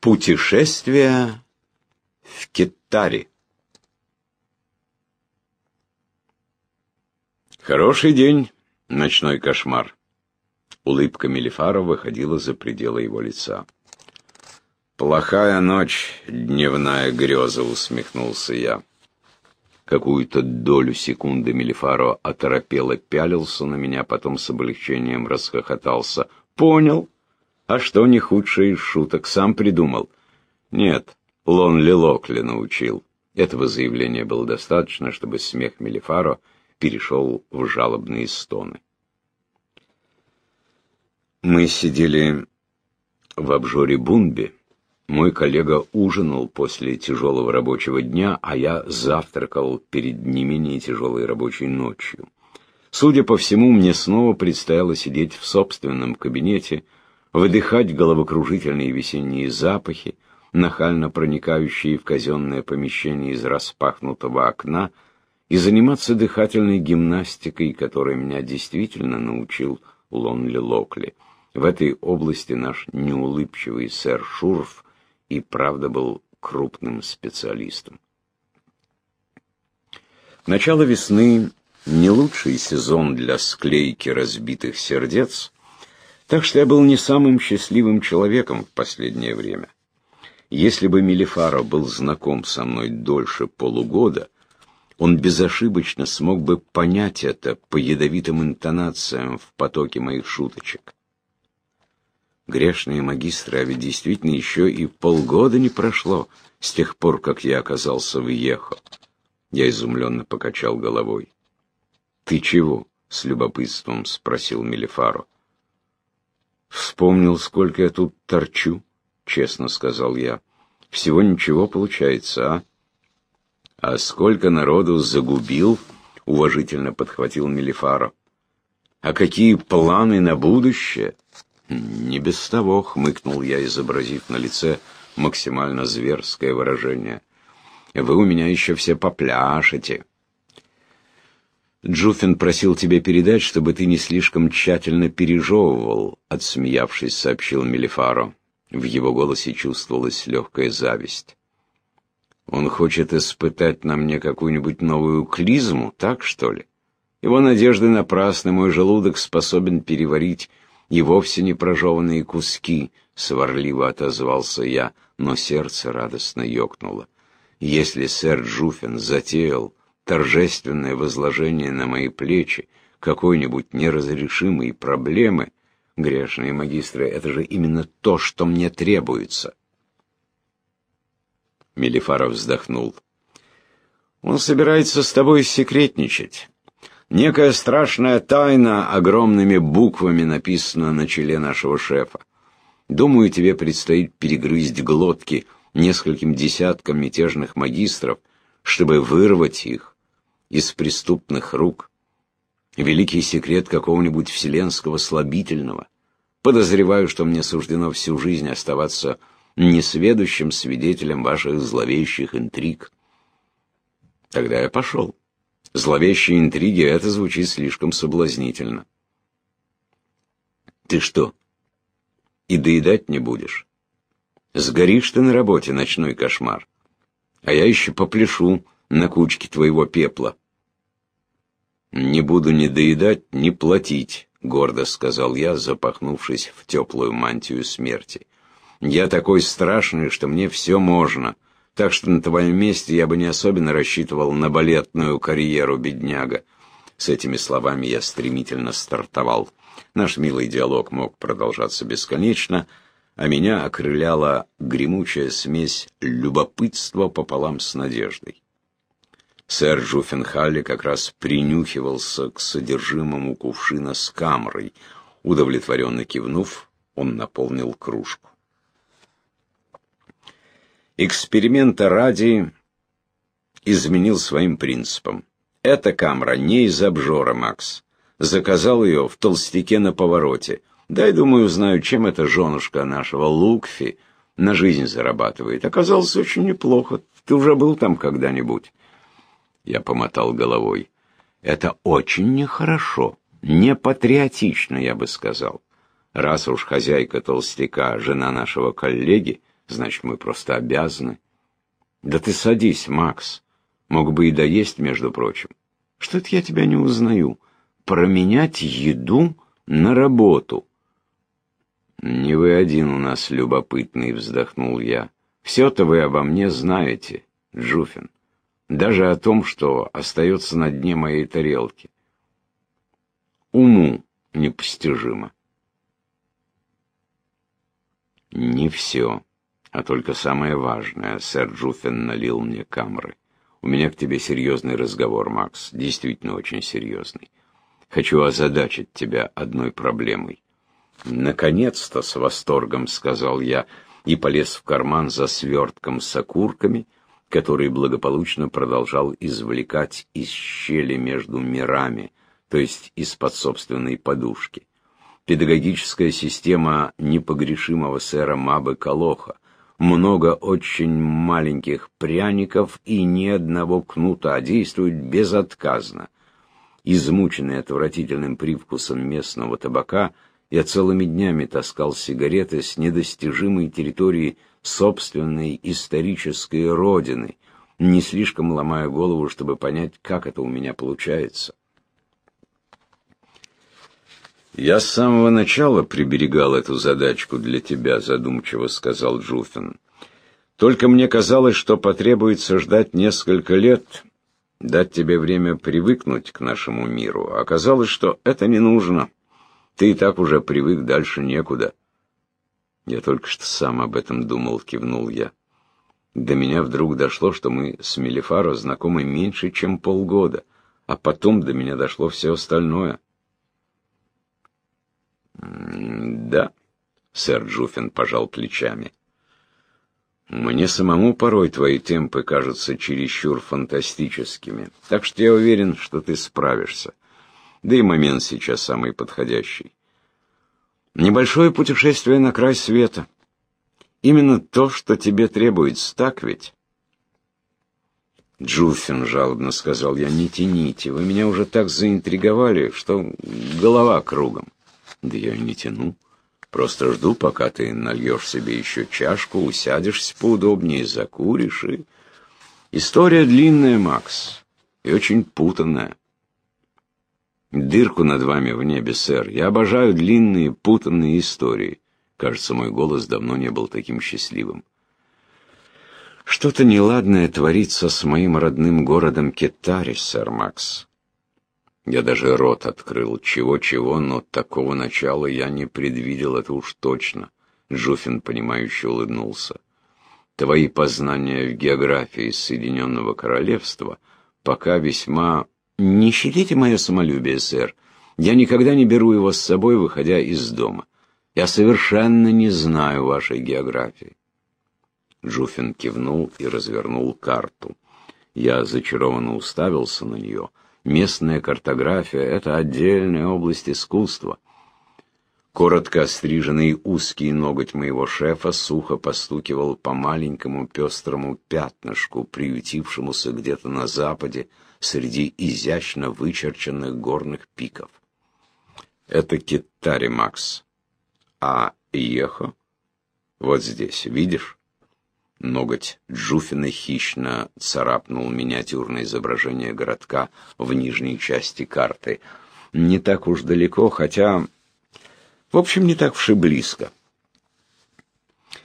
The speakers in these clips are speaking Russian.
Путешествие в Китаре. Хороший день, ночной кошмар. Улыбка Мелифара выходила за пределы его лица. «Плохая ночь, дневная греза», — усмехнулся я. Какую-то долю секунды Мелифаро оторопело пялился на меня, потом с облегчением расхохотался. «Понял. А что не худшее из шуток? Сам придумал?» «Нет, Лонли Локли научил». Этого заявления было достаточно, чтобы смех Мелифаро перешел в жалобные стоны. Мы сидели в обжоре Бунби. Мой коллега ужинал после тяжелого рабочего дня, а я завтракал перед не менее тяжелой рабочей ночью. Судя по всему, мне снова предстояло сидеть в собственном кабинете, выдыхать головокружительные весенние запахи, нахально проникающие в казенное помещение из распахнутого окна, и заниматься дыхательной гимнастикой, которой меня действительно научил Лонли Локли. В этой области наш неулыбчивый сэр Шурф и правда был крупным специалистом. Начало весны — не лучший сезон для склейки разбитых сердец, так что я был не самым счастливым человеком в последнее время. Если бы Мелифаро был знаком со мной дольше полугода, он безошибочно смог бы понять это по ядовитым интонациям в потоке моих шуточек. Грешные магистры, а ведь действительно еще и полгода не прошло с тех пор, как я оказался в Ехо. Я изумленно покачал головой. «Ты чего?» — с любопытством спросил Мелифаро. «Вспомнил, сколько я тут торчу», — честно сказал я. «Всего ничего получается, а?» «А сколько народу загубил?» — уважительно подхватил Мелифаро. «А какие планы на будущее?» «Не без того», — хмыкнул я, изобразив на лице максимально зверское выражение. «Вы у меня еще все попляшете». «Джуфин просил тебе передать, чтобы ты не слишком тщательно пережевывал», — отсмеявшись, сообщил Мелифаро. В его голосе чувствовалась легкая зависть. «Он хочет испытать на мне какую-нибудь новую клизму, так что ли? Его надежды напрасны, мой желудок способен переварить и вовсе не прожеванные куски, — сварливо отозвался я, но сердце радостно ёкнуло. Если сэр Джуфин затеял торжественное возложение на мои плечи какой-нибудь неразрешимой проблемы, грешные магистры, это же именно то, что мне требуется. Мелифаров вздохнул. Он собирается с тобой секретничать. Некая страшная тайна огромными буквами написана на челе нашего шефа. Думаю, тебе предстоит перегрызть глотки нескольким десяткам мятежных магистров, чтобы вырвать их из преступных рук. Великий секрет какого-нибудь вселенского слабительного. Подозреваю, что мне суждено всю жизнь оставаться несведущим свидетелем ваших зловещих интриг. Тогда я пошел. Зловещие интриги — это звучит слишком соблазнительно. Ты что, и доедать не будешь? Сгоришь ты на работе, ночной кошмар. А я еще попляшу на кучке твоего пепла. Не буду ни доедать, ни платить, — гордо сказал я, запахнувшись в теплую мантию смерти. Я такой страшный, что мне все можно — так что на твоем месте я бы не особенно рассчитывал на балетную карьеру, бедняга. С этими словами я стремительно стартовал. Наш милый диалог мог продолжаться бесконечно, а меня окрыляла гремучая смесь любопытства пополам с надеждой. Сэр Джуффенхалли как раз принюхивался к содержимому кувшина с камрой. Удовлетворенно кивнув, он наполнил кружку. Эксперимента ради изменил своим принципам. Эта камера не из обжора, Макс. Заказал ее в толстяке на повороте. Дай, думаю, знаю, чем эта женушка нашего Лукфи на жизнь зарабатывает. Оказалось очень неплохо. Ты уже был там когда-нибудь? Я помотал головой. Это очень нехорошо. Не патриотично, я бы сказал. Раз уж хозяйка толстяка, жена нашего коллеги, Значит, мы просто обязаны. Да ты садись, Макс. Мог бы и доесть, между прочим. Что это я тебя не узнаю? Променять еду на работу. Не вы один у нас любопытный, вздохнул я. Все-то вы обо мне знаете, Джуфин. Даже о том, что остается на дне моей тарелки. Уму непостижимо. Не все, а только самое важное. Сэр Джуфин налил мне камры. У меня к тебе серьезный разговор, Макс, действительно очень серьезный. Хочу озадачить тебя одной проблемой. Наконец-то, с восторгом сказал я, и полез в карман за свертком с окурками, который благополучно продолжал извлекать из щели между мирами, то есть из-под собственной подушки. Педагогическая система непогрешимого сэра Мабы Колоха — много очень маленьких пряников и ни одного кнута, а действует безотказно. Измученный отвратительным привкусом местного табака, я целыми днями таскал сигареты с недостижимой территории собственной исторической родины, не слишком ломая голову, чтобы понять, как это у меня получается. «Я с самого начала приберегал эту задачку для тебя», — задумчиво сказал Джуфин. «Только мне казалось, что потребуется ждать несколько лет, дать тебе время привыкнуть к нашему миру. Оказалось, что это не нужно. Ты и так уже привык, дальше некуда». «Я только что сам об этом думал», — кивнул я. До меня вдруг дошло, что мы с Мелифаро знакомы меньше, чем полгода, а потом до меня дошло все остальное — «Да», — сэр Джуфин пожал плечами. «Мне самому порой твои темпы кажутся чересчур фантастическими, так что я уверен, что ты справишься. Да и момент сейчас самый подходящий. Небольшое путешествие на край света. Именно то, что тебе требуется, так ведь?» Джуффин жалобно сказал я, не тяните, вы меня уже так заинтриговали, что голова кругом. Да я не тяну. Просто жду, пока ты нальешь себе еще чашку, усядешься поудобнее, закуришь и... История длинная, Макс, и очень путанная. Дырку над вами в небе, сэр. Я обожаю длинные, путанные истории. Кажется, мой голос давно не был таким счастливым. Что-то неладное творится с моим родным городом Кетари, сэр Макс. Я даже рот открыл. Чего-чего, но такого начала я не предвидел, это уж точно. Жуфин, понимающе улыбнулся. Твои познания в географии Соединенного Королевства пока весьма... Не щадите мое самолюбие, сэр. Я никогда не беру его с собой, выходя из дома. Я совершенно не знаю вашей географии. Жуфин кивнул и развернул карту. Я зачарованно уставился на нее — Местная картография — это отдельная область искусства. Коротко остриженный узкий ноготь моего шефа сухо постукивал по маленькому пестрому пятнышку, приютившемуся где-то на западе, среди изящно вычерченных горных пиков. Это Китари, Макс. А Ехо? Вот здесь, видишь? Ноготь Джуфина хищно царапнул миниатюрное изображение городка в нижней части карты. Не так уж далеко, хотя... В общем, не так уж и близко.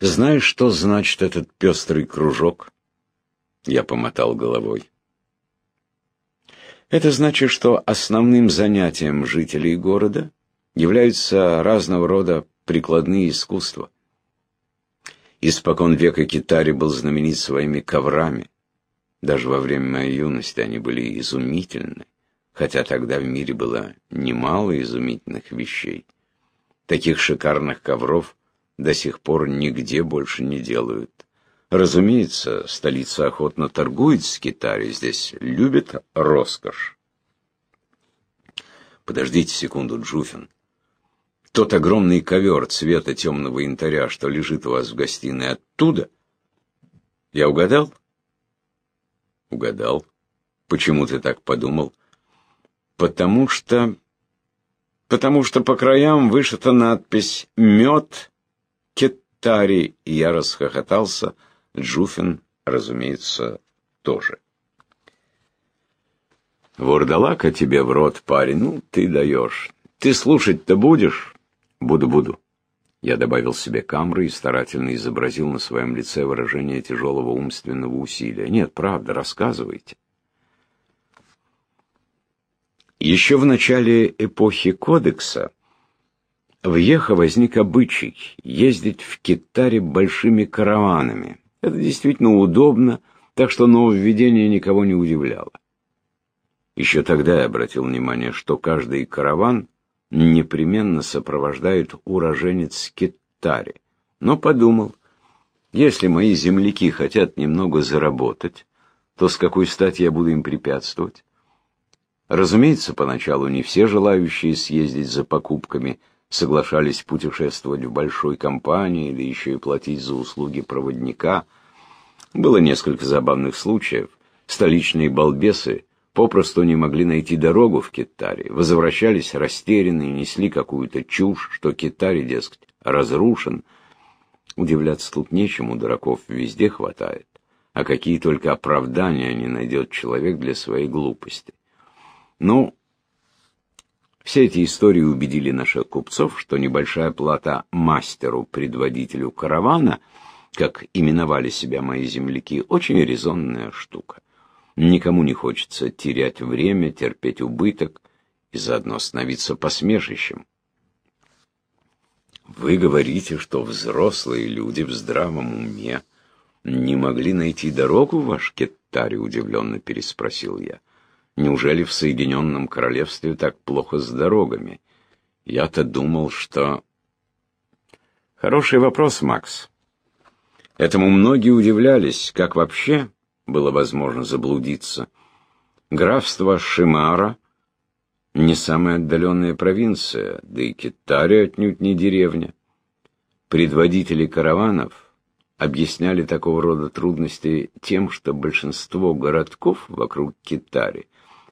Знаешь, что значит этот пестрый кружок? Я помотал головой. Это значит, что основным занятием жителей города являются разного рода прикладные искусства. Испокон века Китари был знаменит своими коврами. Даже во время моей юности они были изумительны, хотя тогда в мире было немало изумительных вещей. Таких шикарных ковров до сих пор нигде больше не делают. Разумеется, столица охотно торгует с Китари, здесь любят роскошь. Подождите секунду, Джуфин. Тот огромный ковер цвета темного янтаря, что лежит у вас в гостиной, оттуда? Я угадал? Угадал. Почему ты так подумал? Потому что... Потому что по краям вышита надпись «Мед Китари, я расхохотался. Джуфин, разумеется, тоже. Вурдалака тебе в рот, парень, ну ты даешь. Ты слушать-то будешь? Буду, буду. Я добавил себе камры и старательно изобразил на своем лице выражение тяжелого умственного усилия. Нет, правда, рассказывайте. Еще в начале эпохи Кодекса в Ехо возник обычай ездить в Китаре большими караванами. Это действительно удобно, так что нововведение никого не удивляло. Еще тогда я обратил внимание, что каждый караван непременно сопровождает уроженец Китари. Но подумал, если мои земляки хотят немного заработать, то с какой стати я буду им препятствовать? Разумеется, поначалу не все желающие съездить за покупками соглашались путешествовать в большой компании, да еще и платить за услуги проводника. Было несколько забавных случаев. Столичные балбесы попросту не могли найти дорогу в Китаре, возвращались растерянные, несли какую-то чушь, что Китаре, дескать, разрушен. Удивляться тут нечему, дураков везде хватает. А какие только оправдания не найдет человек для своей глупости. Ну, все эти истории убедили наших купцов, что небольшая плата мастеру-предводителю каравана, как именовали себя мои земляки, очень резонная штука. Никому не хочется терять время, терпеть убыток и заодно становиться посмешищем. Вы говорите, что взрослые люди в здравом уме не могли найти дорогу в ваш Кеттаре, удивленно переспросил я. Неужели в Соединенном Королевстве так плохо с дорогами? Я-то думал, что... Хороший вопрос, Макс. Этому многие удивлялись, как вообще было возможно заблудиться. Графство Шимара не самая отдаленная провинция, да и Китари отнюдь не деревня. Предводители караванов объясняли такого рода трудности тем, что большинство городков вокруг Китари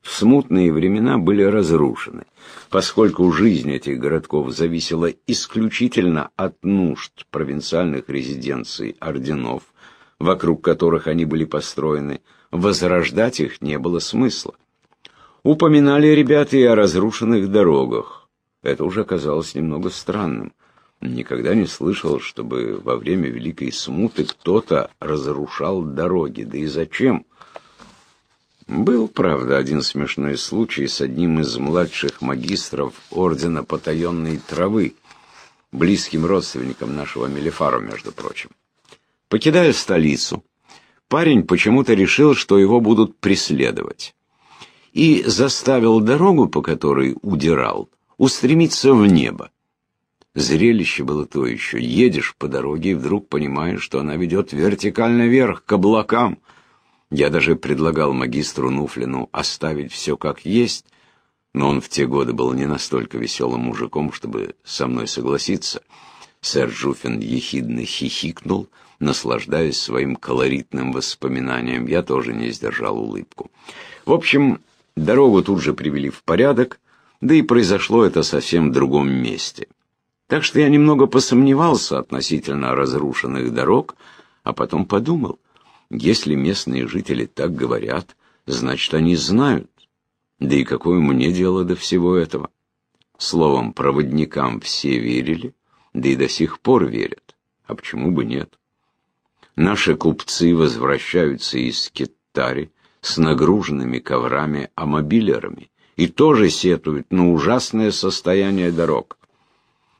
в смутные времена были разрушены, поскольку жизнь этих городков зависела исключительно от нужд провинциальных резиденций орденов, вокруг которых они были построены, возрождать их не было смысла. Упоминали ребята и о разрушенных дорогах. Это уже казалось немного странным. Никогда не слышал, чтобы во время Великой Смуты кто-то разрушал дороги. Да и зачем? Был, правда, один смешной случай с одним из младших магистров Ордена Потаенной Травы, близким родственником нашего Мелифару, между прочим. Покидая столицу, парень почему-то решил, что его будут преследовать, и заставил дорогу, по которой удирал, устремиться в небо. Зрелище было то еще. Едешь по дороге и вдруг понимаешь, что она ведет вертикально вверх, к облакам. Я даже предлагал магистру Нуфлину оставить все как есть, но он в те годы был не настолько веселым мужиком, чтобы со мной согласиться. Сэр Жуфин ехидно хихикнул — наслаждаясь своим колоритным воспоминанием. Я тоже не сдержал улыбку. В общем, дорогу тут же привели в порядок, да и произошло это совсем в другом месте. Так что я немного посомневался относительно разрушенных дорог, а потом подумал, если местные жители так говорят, значит, они знают. Да и какое мне дело до всего этого? Словом, проводникам все верили, да и до сих пор верят. А почему бы нет? Наши купцы возвращаются из Китари с нагруженными коврами амобилерами и тоже сетуют на ужасное состояние дорог.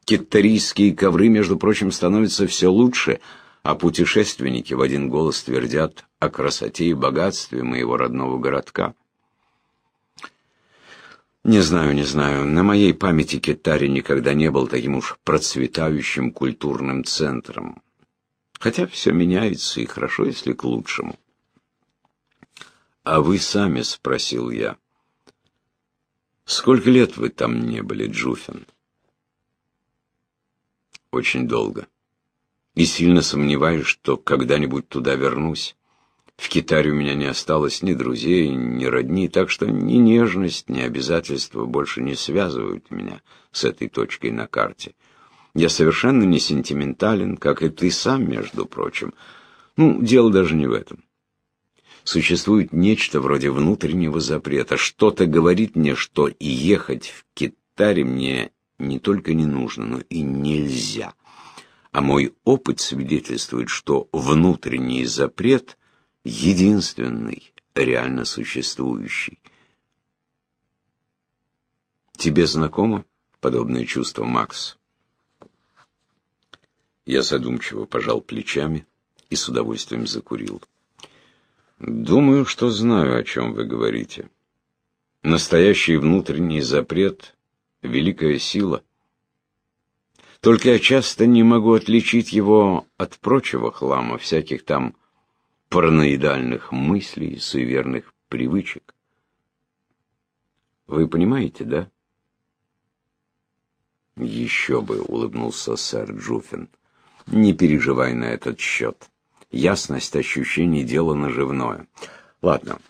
Китарийские ковры, между прочим, становятся все лучше, а путешественники в один голос твердят о красоте и богатстве моего родного городка. Не знаю, не знаю, на моей памяти Китари никогда не был таким уж процветающим культурным центром. Хотя все меняется, и хорошо, если к лучшему. «А вы сами?» — спросил я. «Сколько лет вы там не были, Джуфин?» «Очень долго. И сильно сомневаюсь, что когда-нибудь туда вернусь. В Китаре у меня не осталось ни друзей, ни родни, так что ни нежность, ни обязательства больше не связывают меня с этой точкой на карте. Я совершенно не сентиментален, как и ты сам, между прочим. Ну, дело даже не в этом. Существует нечто вроде внутреннего запрета. Что-то говорит мне, что ехать в Китаре мне не только не нужно, но и нельзя. А мой опыт свидетельствует, что внутренний запрет единственный, реально существующий. Тебе знакомо подобное чувство, Макс? Я задумчиво пожал плечами и с удовольствием закурил. Думаю, что знаю, о чем вы говорите. Настоящий внутренний запрет — великая сила. Только я часто не могу отличить его от прочего хлама, всяких там параноидальных мыслей, суеверных привычек. Вы понимаете, да? Еще бы, улыбнулся сэр Джуффин. Не переживай на этот счет. Ясность ощущений — дело наживное. Ладно,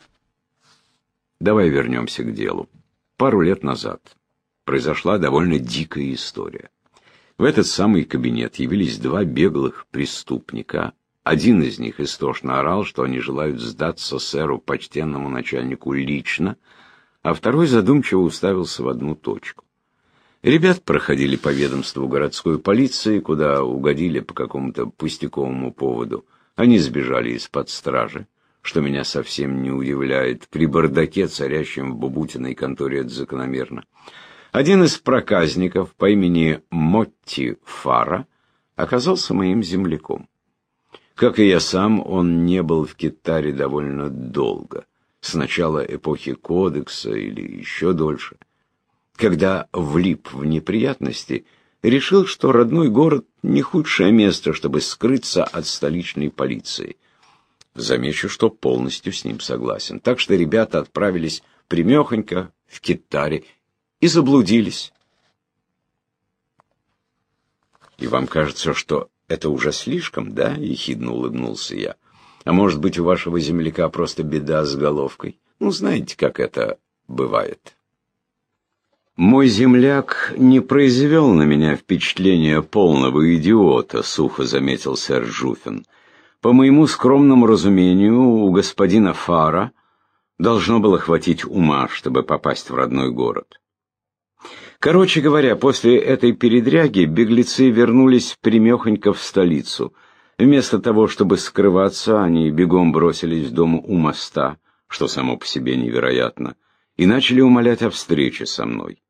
давай вернемся к делу. Пару лет назад произошла довольно дикая история. В этот самый кабинет явились два беглых преступника. Один из них истошно орал, что они желают сдаться сэру почтенному начальнику лично, а второй задумчиво уставился в одну точку. Ребят проходили по ведомству городской полиции, куда угодили по какому-то пустяковому поводу. Они сбежали из-под стражи, что меня совсем не удивляет. При бардаке, царящем в Бубутиной конторе, это закономерно. Один из проказников по имени Мотти Фара оказался моим земляком. Как и я сам, он не был в Китаре довольно долго, с начала эпохи Кодекса или еще дольше. Когда влип в неприятности, решил, что родной город не худшее место, чтобы скрыться от столичной полиции. Замечу, что полностью с ним согласен. Так что ребята отправились примехонько в Китаре и заблудились. И вам кажется, что это уже слишком, да? Ехидно улыбнулся я. А может быть, у вашего земляка просто беда с головкой? Ну, знаете, как это бывает. Мой земляк не произвел на меня впечатление полного идиота, сухо заметил сэр Жуфин. По моему скромному разумению, у господина Фара должно было хватить ума, чтобы попасть в родной город. Короче говоря, после этой передряги беглецы вернулись примехонько в столицу. Вместо того, чтобы скрываться, они бегом бросились в дом у моста, что само по себе невероятно, и начали умолять о встрече со мной.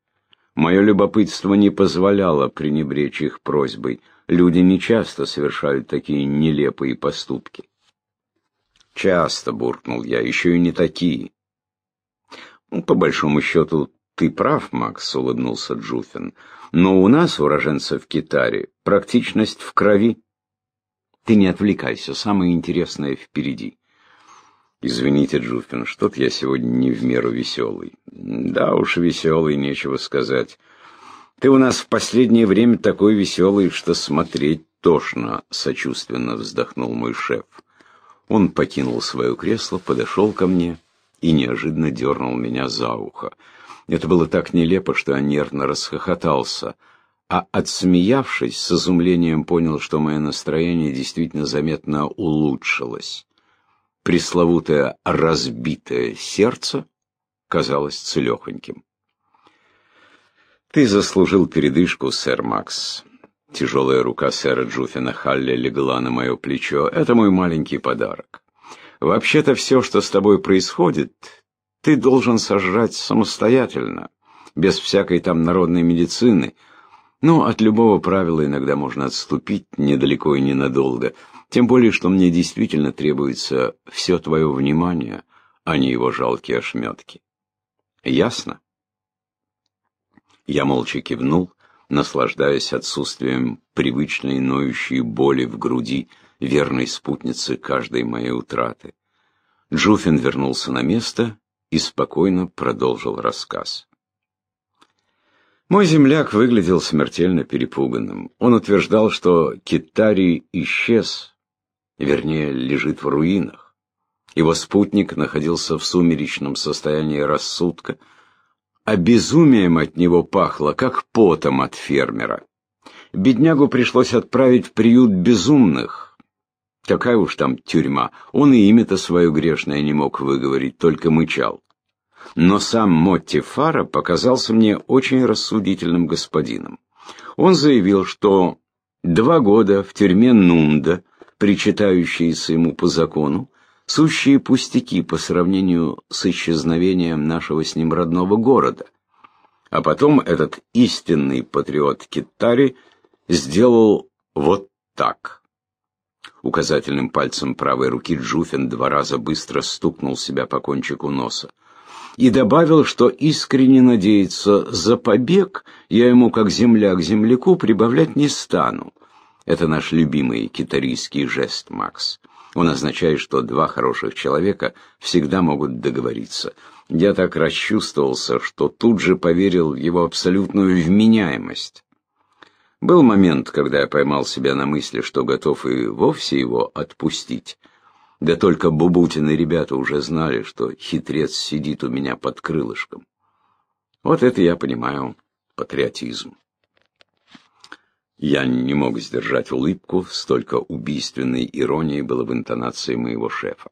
Мое любопытство не позволяло пренебречь их просьбой. Люди нечасто совершают такие нелепые поступки. Часто, буркнул я, еще и не такие. Ну, по большому счету, ты прав, Макс, улыбнулся Джуфин. Но у нас, уроженцев Китари, практичность в крови. Ты не отвлекайся, самое интересное впереди. Извините, Джуфин, что-то я сегодня не в меру веселый. Да уж, веселый, нечего сказать. Ты у нас в последнее время такой веселый, что смотреть тошно, сочувственно вздохнул мой шеф. Он покинул свое кресло, подошел ко мне и неожиданно дернул меня за ухо. Это было так нелепо, что я нервно расхохотался, а отсмеявшись, с изумлением понял, что мое настроение действительно заметно улучшилось пресловутое разбитое сердце казалось целехоньким. «Ты заслужил передышку, сэр Макс». Тяжелая рука сэра Джуфина Халли легла на мое плечо. «Это мой маленький подарок. Вообще-то все, что с тобой происходит, ты должен сожрать самостоятельно, без всякой там народной медицины. Но от любого правила иногда можно отступить недалеко и ненадолго». Тем более, что мне действительно требуется все твое внимание, а не его жалкие ошметки. Ясно? Я молча кивнул, наслаждаясь отсутствием привычной ноющей боли в груди, верной спутницы каждой моей утраты. Джуфин вернулся на место и спокойно продолжил рассказ. Мой земляк выглядел смертельно перепуганным. Он утверждал, что Китари исчез, вернее, лежит в руинах. Его спутник находился в сумеречном состоянии рассудка, а безумием от него пахло, как потом от фермера. Беднягу пришлось отправить в приют безумных. Какая уж там тюрьма. Он и имя-то свое грешное не мог выговорить, только мычал. Но сам Мотти Фара показался мне очень рассудительным господином. Он заявил, что два года в тюрьме Нунда, причитающиеся ему по закону, сущие пустяки по сравнению с исчезновением нашего с ним родного города. А потом этот истинный патриот Китари сделал вот так. Указательным пальцем правой руки Джуфин два раза быстро стукнул себя по кончику носа. И добавил, что искренне надеется, за побег я ему, как земля к земляку, прибавлять не стану. Это наш любимый китарийский жест, Макс. Он означает, что два хороших человека всегда могут договориться. Я так расчувствовался, что тут же поверил в его абсолютную вменяемость. Был момент, когда я поймал себя на мысли, что готов и вовсе его отпустить. Да только Бубутин и ребята уже знали, что хитрец сидит у меня под крылышком. Вот это я понимаю патриотизм. Я не мог сдержать улыбку, столько убийственной иронии было в интонации моего шефа.